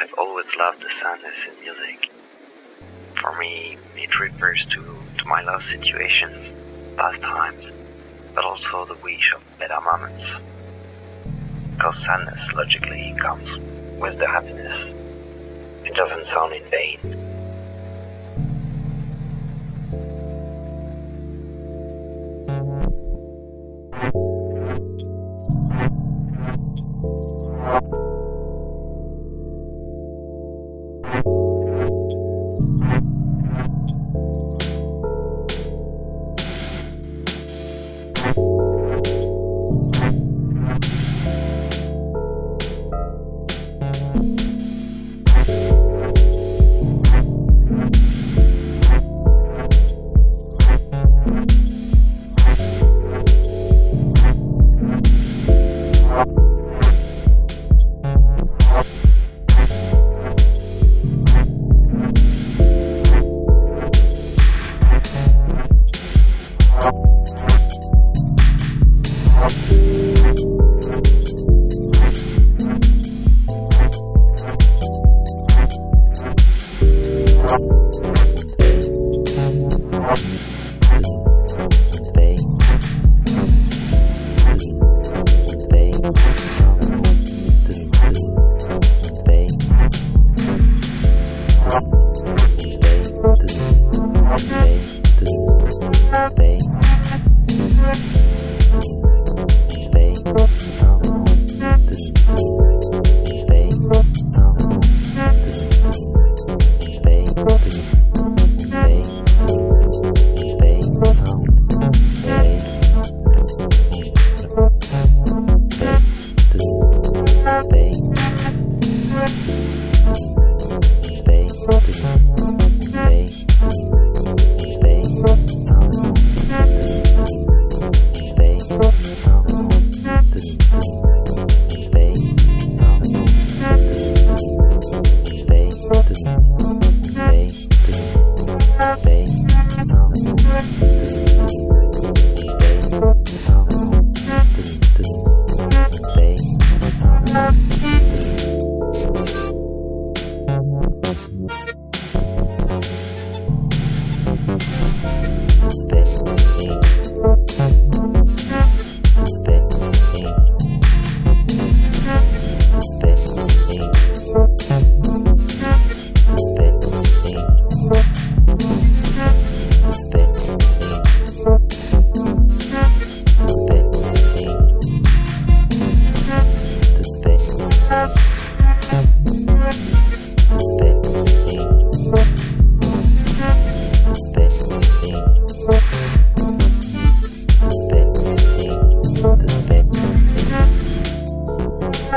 I've always loved the sadness in music. For me, it refers to, to my love situations, past times, but also the wish of better moments. Because sadness logically comes with the happiness. It doesn't sound in vain. Bye.